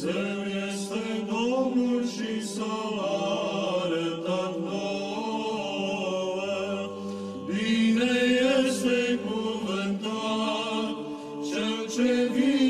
Dumnezeu este Domnul și s-a. Bine este cuvântat cel ce vine